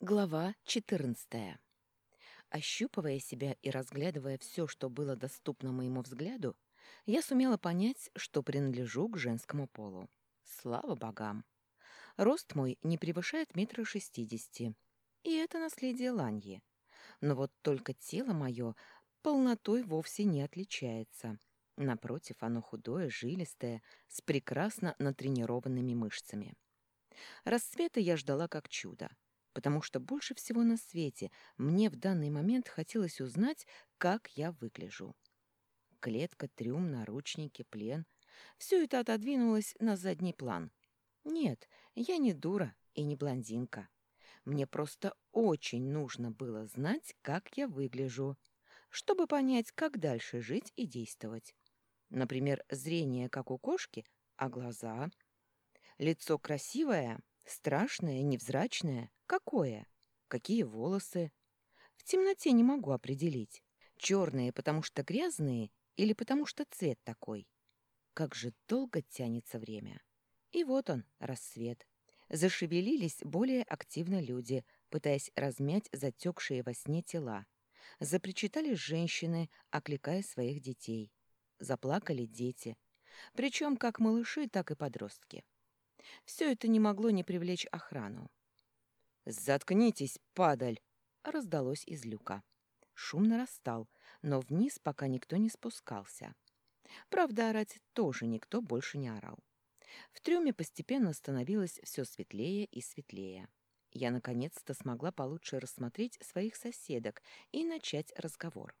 Глава 14. Ощупывая себя и разглядывая все, что было доступно моему взгляду, я сумела понять, что принадлежу к женскому полу. Слава богам! Рост мой не превышает метра шестидесяти, и это наследие Ланьи. Но вот только тело мое полнотой вовсе не отличается. Напротив, оно худое, жилистое, с прекрасно натренированными мышцами. Рассвета я ждала как чудо потому что больше всего на свете мне в данный момент хотелось узнать, как я выгляжу. Клетка, трюм, наручники, плен — все это отодвинулось на задний план. Нет, я не дура и не блондинка. Мне просто очень нужно было знать, как я выгляжу, чтобы понять, как дальше жить и действовать. Например, зрение, как у кошки, а глаза... Лицо красивое, страшное, невзрачное, Какое? Какие волосы? В темноте не могу определить. Черные, потому что грязные, или потому что цвет такой. Как же долго тянется время. И вот он, рассвет. Зашевелились более активно люди, пытаясь размять затекшие во сне тела. Запричитали женщины, окликая своих детей. Заплакали дети. Причем как малыши, так и подростки. Все это не могло не привлечь охрану. «Заткнитесь, падаль!» — раздалось из люка. Шум нарастал, но вниз пока никто не спускался. Правда, орать тоже никто больше не орал. В трюме постепенно становилось все светлее и светлее. Я наконец-то смогла получше рассмотреть своих соседок и начать разговор.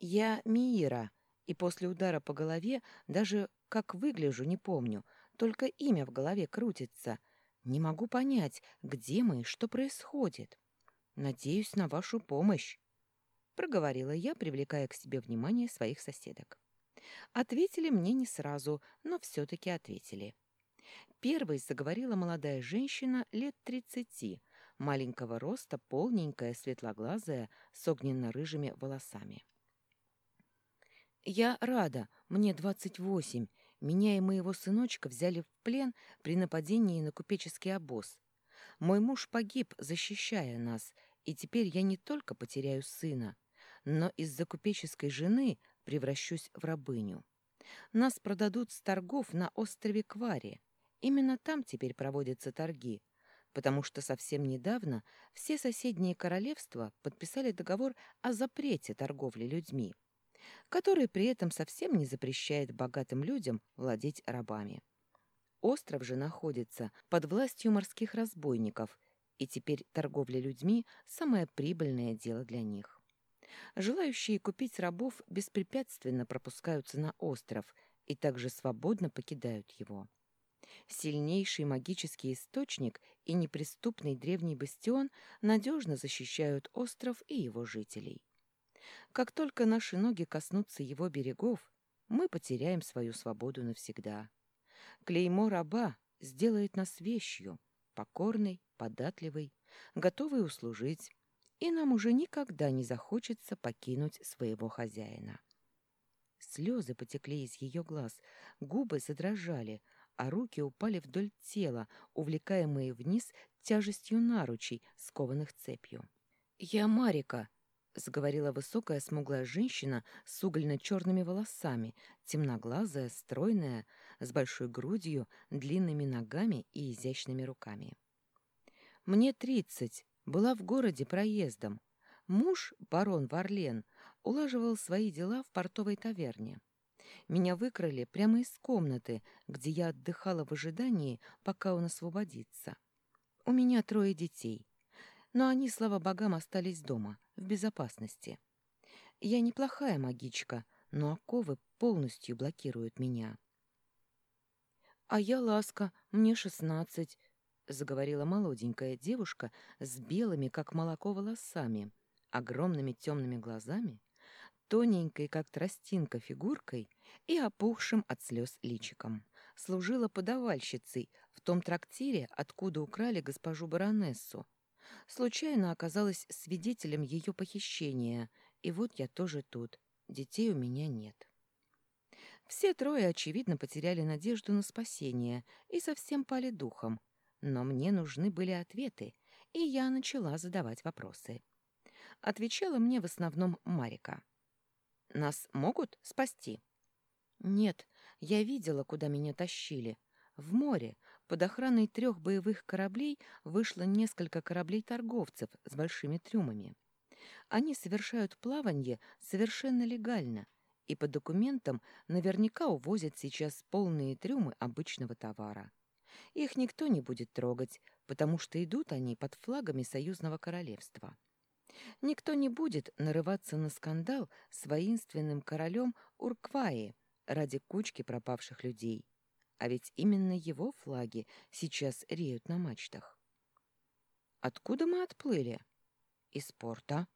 «Я Миира, и после удара по голове даже как выгляжу не помню, только имя в голове крутится — не могу понять, где мы и что происходит. Надеюсь на вашу помощь, — проговорила я, привлекая к себе внимание своих соседок. Ответили мне не сразу, но все-таки ответили. Первой заговорила молодая женщина лет тридцати, маленького роста, полненькая, светлоглазая, с огненно-рыжими волосами. «Я рада, мне двадцать восемь, меня и моего сыночка взяли в плен при нападении на купеческий обоз. Мой муж погиб, защищая нас, и теперь я не только потеряю сына, но из-за купеческой жены превращусь в рабыню. Нас продадут с торгов на острове Квари. Именно там теперь проводятся торги, потому что совсем недавно все соседние королевства подписали договор о запрете торговли людьми который при этом совсем не запрещает богатым людям владеть рабами. Остров же находится под властью морских разбойников, и теперь торговля людьми – самое прибыльное дело для них. Желающие купить рабов беспрепятственно пропускаются на остров и также свободно покидают его. Сильнейший магический источник и неприступный древний бастион надежно защищают остров и его жителей. Как только наши ноги коснутся его берегов, мы потеряем свою свободу навсегда. Клеймо раба сделает нас вещью, покорной, податливой, готовой услужить, и нам уже никогда не захочется покинуть своего хозяина. Слезы потекли из ее глаз, губы задрожали, а руки упали вдоль тела, увлекаемые вниз тяжестью наручей, скованных цепью. «Я Марика!» — заговорила высокая смуглая женщина с угольно-черными волосами, темноглазая, стройная, с большой грудью, длинными ногами и изящными руками. «Мне тридцать, была в городе проездом. Муж, барон Варлен, улаживал свои дела в портовой таверне. Меня выкрали прямо из комнаты, где я отдыхала в ожидании, пока он освободится. У меня трое детей но они, слава богам, остались дома, в безопасности. Я неплохая магичка, но оковы полностью блокируют меня. «А я Ласка, мне шестнадцать», — заговорила молоденькая девушка с белыми, как молоко, волосами, огромными темными глазами, тоненькой, как тростинка, фигуркой и опухшим от слез личиком. Служила подавальщицей в том трактире, откуда украли госпожу баронессу, Случайно оказалась свидетелем ее похищения, и вот я тоже тут. Детей у меня нет. Все трое, очевидно, потеряли надежду на спасение и совсем пали духом. Но мне нужны были ответы, и я начала задавать вопросы. Отвечала мне в основном Марика. «Нас могут спасти?» «Нет, я видела, куда меня тащили. В море, под охраной трех боевых кораблей, вышло несколько кораблей-торговцев с большими трюмами. Они совершают плавание совершенно легально и по документам наверняка увозят сейчас полные трюмы обычного товара. Их никто не будет трогать, потому что идут они под флагами Союзного Королевства. Никто не будет нарываться на скандал с воинственным королем Уркваи ради кучки пропавших людей. А ведь именно его флаги сейчас реют на мачтах. Откуда мы отплыли? Из порта.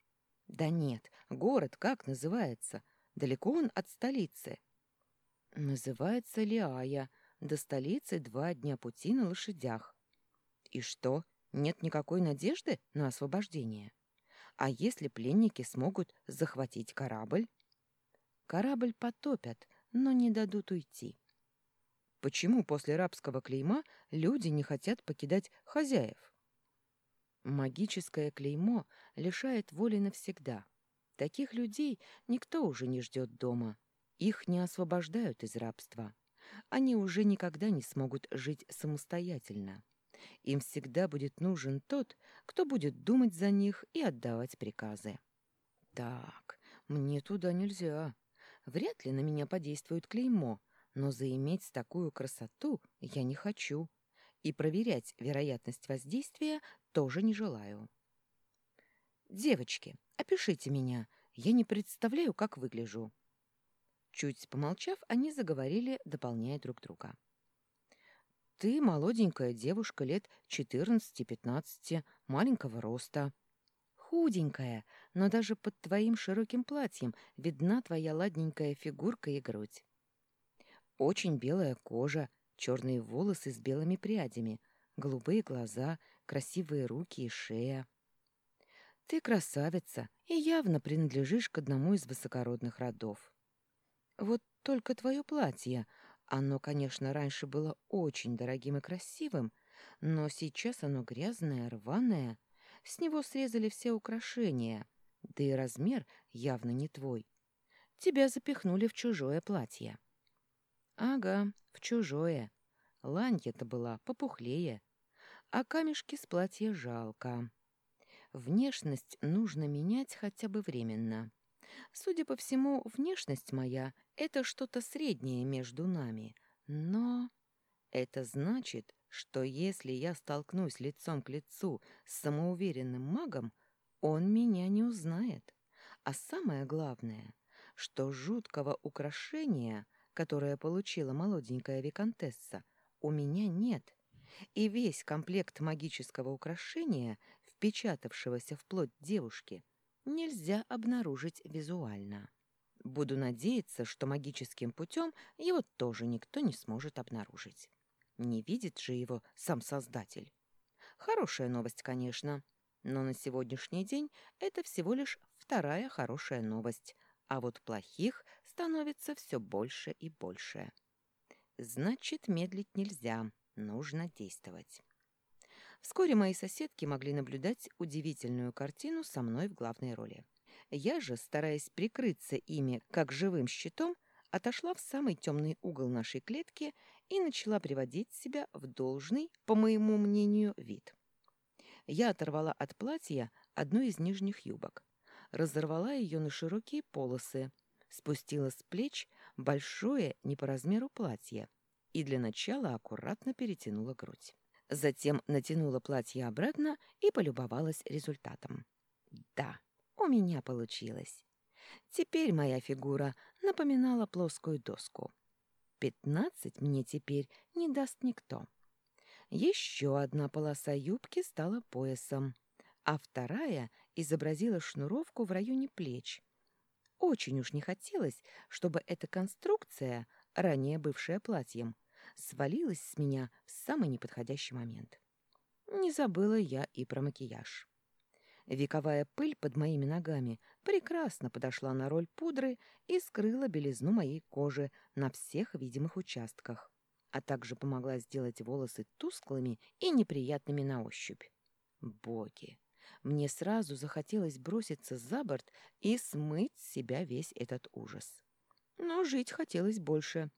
Да нет, город как называется? Далеко он от столицы? Называется Лиая. До столицы два дня пути на лошадях. И что, нет никакой надежды на освобождение? А если пленники смогут захватить корабль? Корабль потопят, но не дадут уйти. Почему после рабского клейма люди не хотят покидать хозяев? Магическое клеймо лишает воли навсегда. Таких людей никто уже не ждет дома. Их не освобождают из рабства. Они уже никогда не смогут жить самостоятельно. Им всегда будет нужен тот, кто будет думать за них и отдавать приказы. Так, мне туда нельзя. Вряд ли на меня подействует клеймо, но заиметь такую красоту я не хочу. И проверять вероятность воздействия тоже не желаю. «Девочки, опишите меня. Я не представляю, как выгляжу». Чуть помолчав, они заговорили, дополняя друг друга. «Ты молоденькая девушка лет 14-15, маленького роста. Худенькая, но даже под твоим широким платьем видна твоя ладненькая фигурка и грудь. Очень белая кожа, черные волосы с белыми прядями, голубые глаза, красивые руки и шея. Ты красавица и явно принадлежишь к одному из высокородных родов. Вот только твое платье, оно, конечно, раньше было очень дорогим и красивым, но сейчас оно грязное, рваное, с него срезали все украшения, да и размер явно не твой. Тебя запихнули в чужое платье. Ага, в чужое. Ланья-то была попухлее, а камешки с платья жалко. Внешность нужно менять хотя бы временно. Судя по всему, внешность моя — это что-то среднее между нами. Но это значит, что если я столкнусь лицом к лицу с самоуверенным магом, он меня не узнает. А самое главное, что жуткого украшения, которое получила молоденькая виконтесса, у меня нет. И весь комплект магического украшения, впечатавшегося в плоть девушки — нельзя обнаружить визуально. Буду надеяться, что магическим путем его тоже никто не сможет обнаружить. Не видит же его сам Создатель. Хорошая новость, конечно, но на сегодняшний день это всего лишь вторая хорошая новость, а вот плохих становится все больше и больше. Значит, медлить нельзя, нужно действовать. Вскоре мои соседки могли наблюдать удивительную картину со мной в главной роли. Я же, стараясь прикрыться ими как живым щитом, отошла в самый темный угол нашей клетки и начала приводить себя в должный, по моему мнению, вид. Я оторвала от платья одну из нижних юбок, разорвала ее на широкие полосы, спустила с плеч большое не по размеру платье и для начала аккуратно перетянула грудь. Затем натянула платье обратно и полюбовалась результатом. Да, у меня получилось. Теперь моя фигура напоминала плоскую доску. Пятнадцать мне теперь не даст никто. Еще одна полоса юбки стала поясом, а вторая изобразила шнуровку в районе плеч. Очень уж не хотелось, чтобы эта конструкция, ранее бывшая платьем, свалилась с меня в самый неподходящий момент. Не забыла я и про макияж. Вековая пыль под моими ногами прекрасно подошла на роль пудры и скрыла белизну моей кожи на всех видимых участках, а также помогла сделать волосы тусклыми и неприятными на ощупь. Боги! Мне сразу захотелось броситься за борт и смыть с себя весь этот ужас. Но жить хотелось больше,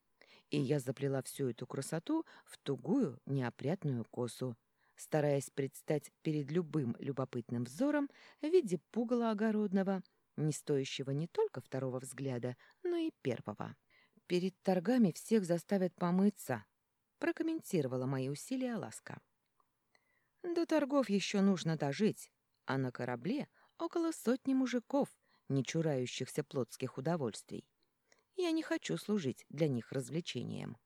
и я заплела всю эту красоту в тугую неопрятную косу, стараясь предстать перед любым любопытным взором в виде пугала огородного, не стоящего не только второго взгляда, но и первого. «Перед торгами всех заставят помыться», — прокомментировала мои усилия Ласка. «До торгов еще нужно дожить, а на корабле около сотни мужиков, не чурающихся плотских удовольствий. Я не хочу служить для них развлечением».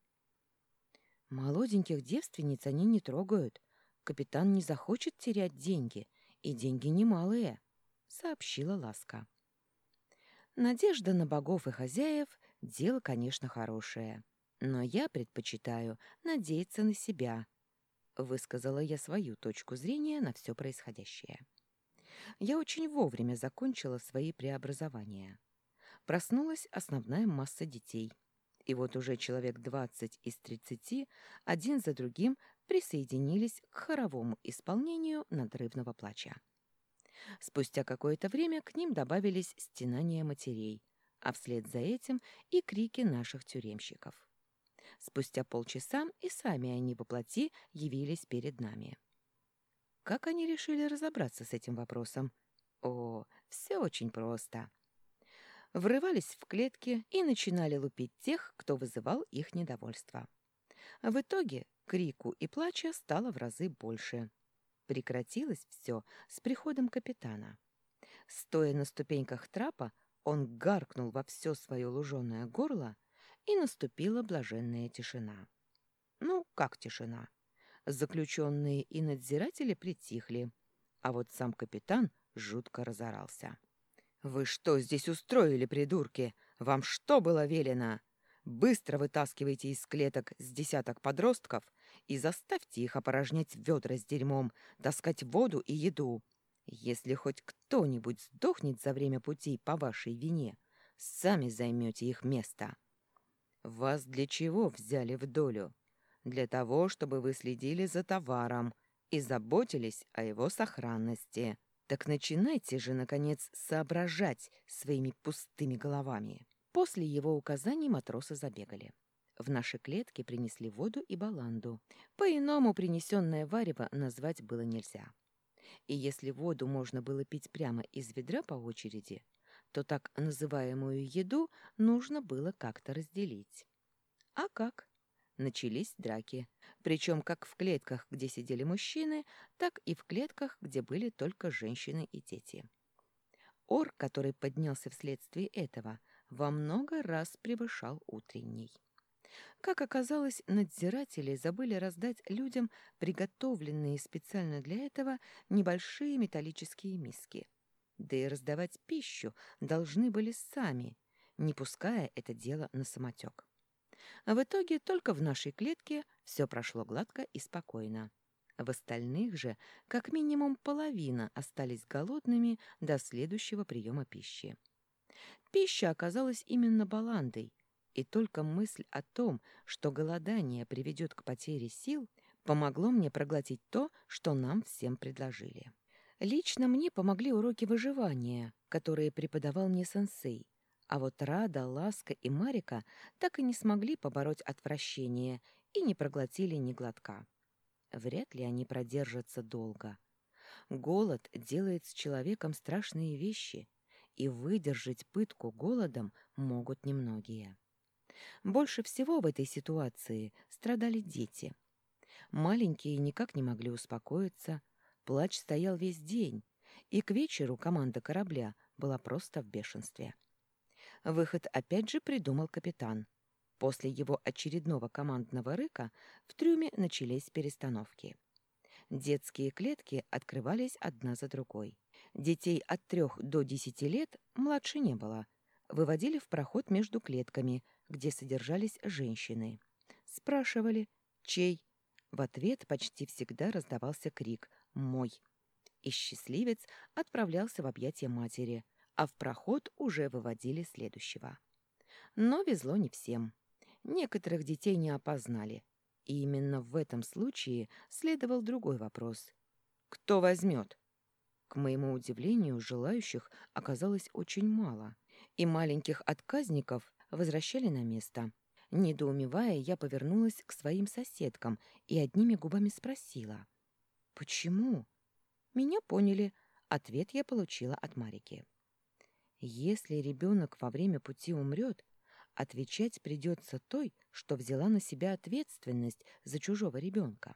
«Молоденьких девственниц они не трогают. Капитан не захочет терять деньги, и деньги немалые», — сообщила Ласка. Надежда на богов и хозяев — дело, конечно, хорошее, но я предпочитаю надеяться на себя, — высказала я свою точку зрения на все происходящее. Я очень вовремя закончила свои преобразования. Проснулась основная масса детей. И вот уже человек двадцать из тридцати один за другим присоединились к хоровому исполнению надрывного плача. Спустя какое-то время к ним добавились стенания матерей, а вслед за этим и крики наших тюремщиков. Спустя полчаса и сами они по плоти явились перед нами. Как они решили разобраться с этим вопросом? О, все очень просто. Врывались в клетки и начинали лупить тех, кто вызывал их недовольство. В итоге крику и плача стало в разы больше. Прекратилось все с приходом капитана. Стоя на ступеньках трапа, он гаркнул во все свое луженое горло, и наступила блаженная тишина. Ну, как тишина? Заключенные и надзиратели притихли, а вот сам капитан жутко разорался. «Вы что здесь устроили, придурки? Вам что было велено? Быстро вытаскивайте из клеток с десяток подростков и заставьте их опорожнять ведра с дерьмом, таскать воду и еду. Если хоть кто-нибудь сдохнет за время пути по вашей вине, сами займете их место. Вас для чего взяли в долю? Для того, чтобы вы следили за товаром и заботились о его сохранности. Так начинайте же, наконец, соображать своими пустыми головами. После его указаний матросы забегали. В наши клетки принесли воду и баланду. По-иному принесенное варево назвать было нельзя. И если воду можно было пить прямо из ведра по очереди, то так называемую еду нужно было как-то разделить. А как? Начались драки. Причем как в клетках, где сидели мужчины, так и в клетках, где были только женщины и дети. Ор, который поднялся вследствие этого, во много раз превышал утренний. Как оказалось, надзиратели забыли раздать людям приготовленные специально для этого небольшие металлические миски. Да и раздавать пищу должны были сами, не пуская это дело на самотек. А в итоге только в нашей клетке все прошло гладко и спокойно. В остальных же как минимум половина остались голодными до следующего приема пищи. Пища оказалась именно баландой, и только мысль о том, что голодание приведет к потере сил, помогло мне проглотить то, что нам всем предложили. Лично мне помогли уроки выживания, которые преподавал мне сенсей, а вот Рада, Ласка и Марика так и не смогли побороть отвращение и не проглотили ни глотка. Вряд ли они продержатся долго. Голод делает с человеком страшные вещи, и выдержать пытку голодом могут немногие. Больше всего в этой ситуации страдали дети. Маленькие никак не могли успокоиться, плач стоял весь день, и к вечеру команда корабля была просто в бешенстве. Выход опять же придумал капитан. После его очередного командного рыка в трюме начались перестановки. Детские клетки открывались одна за другой. Детей от трех до десяти лет младше не было. Выводили в проход между клетками – где содержались женщины. Спрашивали «Чей?». В ответ почти всегда раздавался крик «Мой!». И счастливец отправлялся в объятия матери, а в проход уже выводили следующего. Но везло не всем. Некоторых детей не опознали. И именно в этом случае следовал другой вопрос. Кто возьмет? К моему удивлению, желающих оказалось очень мало, и маленьких отказников возвращали на место. Недоумевая, я повернулась к своим соседкам и одними губами спросила. «Почему?» Меня поняли. Ответ я получила от Марики. Если ребенок во время пути умрет, отвечать придется той, что взяла на себя ответственность за чужого ребенка.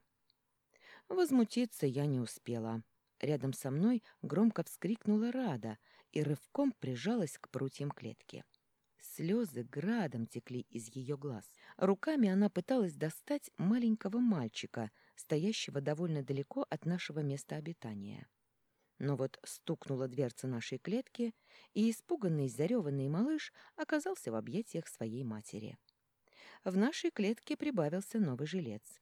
Возмутиться я не успела. Рядом со мной громко вскрикнула Рада и рывком прижалась к прутьям клетки. Слезы градом текли из ее глаз. Руками она пыталась достать маленького мальчика, стоящего довольно далеко от нашего места обитания. Но вот стукнула дверца нашей клетки, и испуганный, зареванный малыш оказался в объятиях своей матери. В нашей клетке прибавился новый жилец.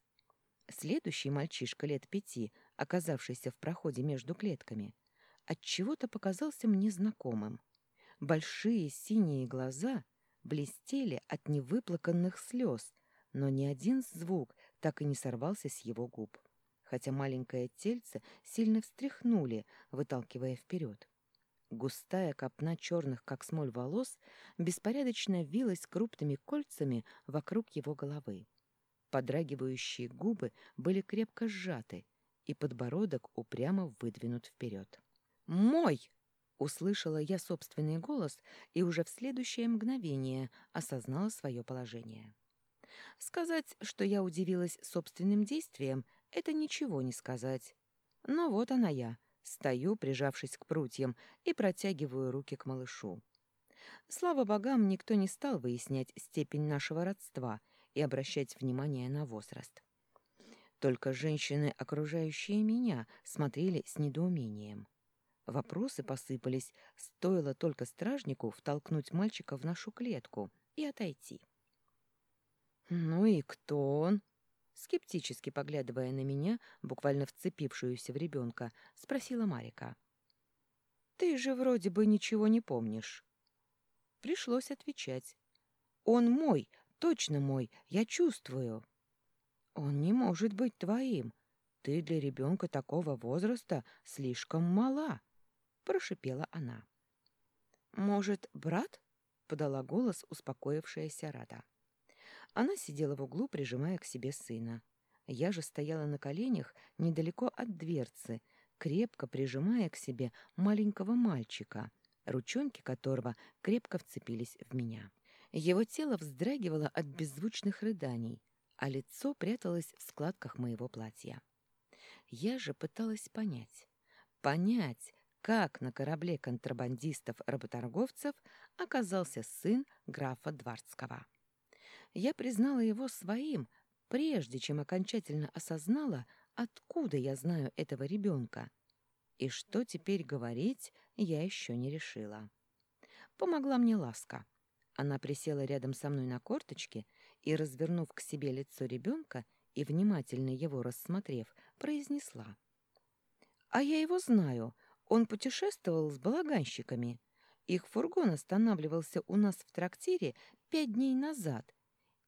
Следующий мальчишка лет пяти, оказавшийся в проходе между клетками, отчего-то показался мне знакомым. Большие синие глаза блестели от невыплаканных слез, но ни один звук так и не сорвался с его губ хотя маленькое тельце сильно встряхнули, выталкивая вперед. Густая копна черных, как смоль, волос беспорядочно вилась крупными кольцами вокруг его головы. Подрагивающие губы были крепко сжаты, и подбородок упрямо выдвинут вперед. «Мой!» — услышала я собственный голос и уже в следующее мгновение осознала свое положение. Сказать, что я удивилась собственным действиям, это ничего не сказать. Но вот она я, стою, прижавшись к прутьям, и протягиваю руки к малышу. Слава богам, никто не стал выяснять степень нашего родства и обращать внимание на возраст. Только женщины, окружающие меня, смотрели с недоумением. Вопросы посыпались, стоило только стражнику втолкнуть мальчика в нашу клетку и отойти. «Ну и кто он?» Скептически поглядывая на меня, буквально вцепившуюся в ребенка, спросила Марика. «Ты же вроде бы ничего не помнишь». Пришлось отвечать. «Он мой, точно мой, я чувствую». «Он не может быть твоим. Ты для ребенка такого возраста слишком мала», — прошипела она. «Может, брат?» — подала голос успокоившаяся Рада. Она сидела в углу, прижимая к себе сына. Я же стояла на коленях недалеко от дверцы, крепко прижимая к себе маленького мальчика, ручонки которого крепко вцепились в меня. Его тело вздрагивало от беззвучных рыданий, а лицо пряталось в складках моего платья. Я же пыталась понять, понять, как на корабле контрабандистов-работорговцев оказался сын графа Двардского я признала его своим, прежде чем окончательно осознала, откуда я знаю этого ребенка. И что теперь говорить, я еще не решила. Помогла мне ласка. Она присела рядом со мной на корточке и, развернув к себе лицо ребенка и внимательно его рассмотрев, произнесла. «А я его знаю. Он путешествовал с балаганщиками. Их фургон останавливался у нас в трактире пять дней назад,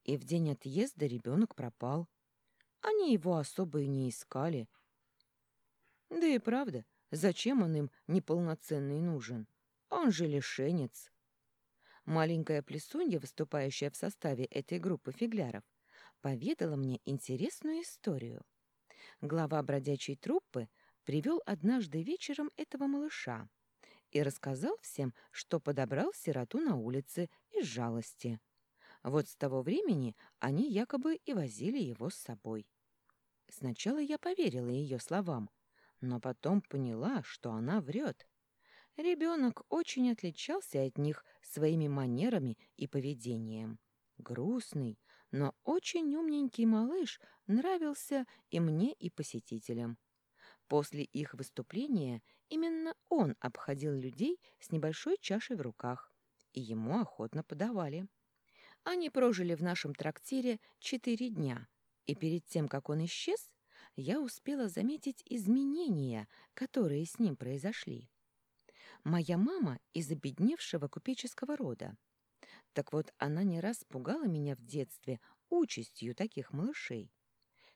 и в день отъезда ребенок пропал. Они его особо и не искали. Да и правда, зачем он им неполноценный нужен? Он же лишенец. Маленькая плесунья, выступающая в составе этой группы фигляров, поведала мне интересную историю. Глава бродячей труппы привел однажды вечером этого малыша и рассказал всем, что подобрал сироту на улице из жалости. Вот с того времени они якобы и возили его с собой. Сначала я поверила ее словам, но потом поняла, что она врет. Ребенок очень отличался от них своими манерами и поведением. Грустный, но очень умненький малыш нравился и мне, и посетителям. После их выступления именно он обходил людей с небольшой чашей в руках, и ему охотно подавали. Они прожили в нашем трактире четыре дня, и перед тем, как он исчез, я успела заметить изменения, которые с ним произошли. Моя мама из обедневшего купеческого рода. Так вот, она не раз пугала меня в детстве участью таких малышей.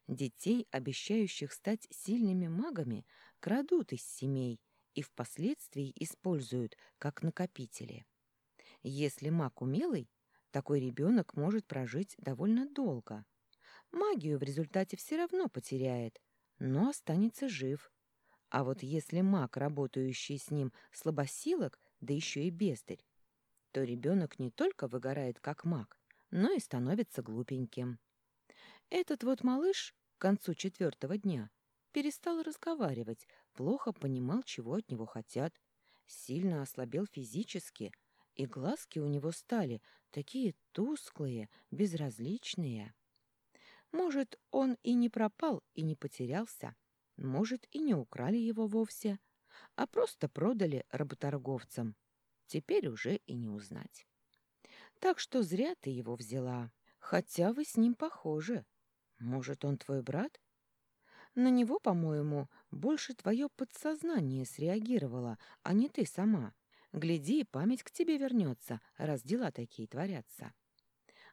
Детей, обещающих стать сильными магами, крадут из семей и впоследствии используют как накопители. Если маг умелый, такой ребенок может прожить довольно долго. Магию в результате все равно потеряет, но останется жив. А вот если маг, работающий с ним, слабосилок, да еще и бездарь, то ребенок не только выгорает как маг, но и становится глупеньким. Этот вот малыш к концу четвертого дня перестал разговаривать, плохо понимал, чего от него хотят, сильно ослабел физически, и глазки у него стали такие тусклые, безразличные. Может, он и не пропал, и не потерялся, может, и не украли его вовсе, а просто продали работорговцам. Теперь уже и не узнать. Так что зря ты его взяла, хотя вы с ним похожи. Может, он твой брат? На него, по-моему, больше твое подсознание среагировало, а не ты сама. Гляди, память к тебе вернется, раз дела такие творятся.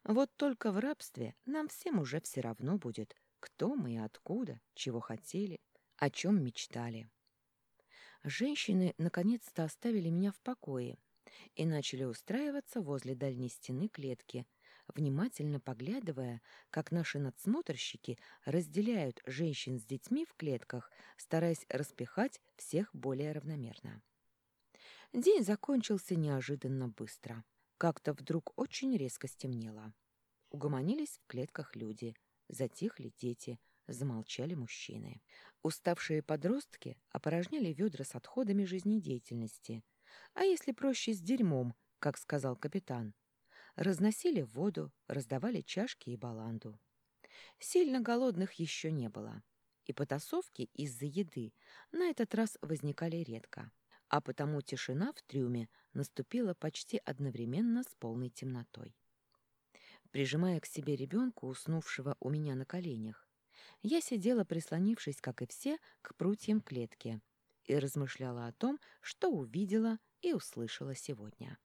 Вот только в рабстве нам всем уже все равно будет, кто мы и откуда, чего хотели, о чем мечтали. Женщины наконец-то оставили меня в покое и начали устраиваться возле дальней стены клетки, внимательно поглядывая, как наши надсмотрщики разделяют женщин с детьми в клетках, стараясь распихать всех более равномерно. День закончился неожиданно быстро. Как-то вдруг очень резко стемнело. Угомонились в клетках люди, затихли дети, замолчали мужчины. Уставшие подростки опорожняли ведра с отходами жизнедеятельности. А если проще, с дерьмом, как сказал капитан. Разносили воду, раздавали чашки и баланду. Сильно голодных еще не было. И потасовки из-за еды на этот раз возникали редко а потому тишина в трюме наступила почти одновременно с полной темнотой. Прижимая к себе ребенка, уснувшего у меня на коленях, я сидела, прислонившись, как и все, к прутьям клетки и размышляла о том, что увидела и услышала сегодня.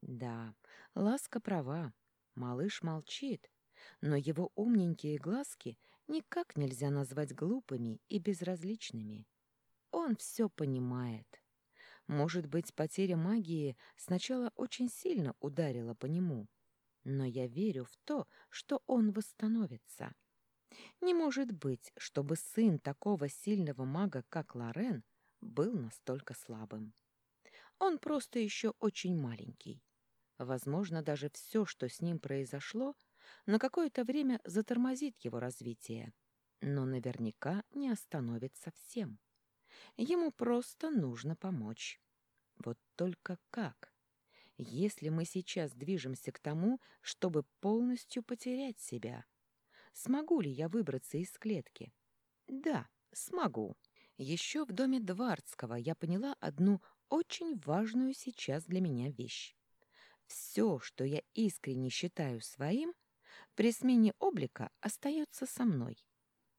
Да, Ласка права, малыш молчит, но его умненькие глазки никак нельзя назвать глупыми и безразличными. Он все понимает. Может быть, потеря магии сначала очень сильно ударила по нему, но я верю в то, что он восстановится. Не может быть, чтобы сын такого сильного мага, как Лорен, был настолько слабым. Он просто еще очень маленький. Возможно, даже все, что с ним произошло, на какое-то время затормозит его развитие, но наверняка не остановит совсем. Ему просто нужно помочь. Вот только как? Если мы сейчас движемся к тому, чтобы полностью потерять себя, смогу ли я выбраться из клетки? Да, смогу. Еще в доме Двардского я поняла одну очень важную сейчас для меня вещь. Все, что я искренне считаю своим, при смене облика остается со мной.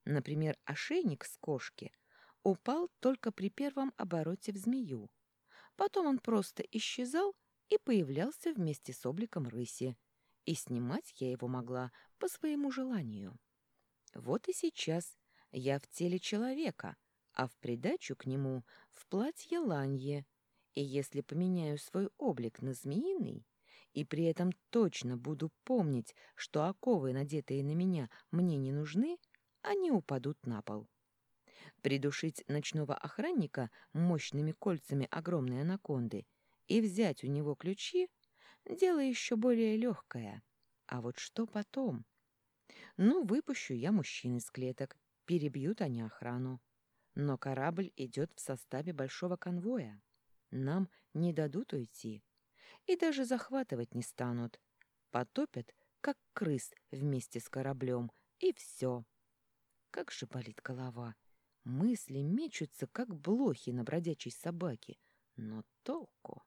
Например, ошейник с кошки упал только при первом обороте в змею. Потом он просто исчезал и появлялся вместе с обликом рыси, и снимать я его могла по своему желанию. Вот и сейчас я в теле человека, а в придачу к нему в платье ланье, и если поменяю свой облик на змеиный, и при этом точно буду помнить, что оковы, надетые на меня, мне не нужны, они упадут на пол. Придушить ночного охранника мощными кольцами огромной анаконды и взять у него ключи — дело еще более легкое. А вот что потом? Ну, выпущу я мужчин из клеток, перебьют они охрану. Но корабль идет в составе большого конвоя. Нам не дадут уйти. И даже захватывать не станут. Потопят, как крыс вместе с кораблем, и все. Как же болит голова. Мысли мечутся, как блохи на бродячей собаке, но толку...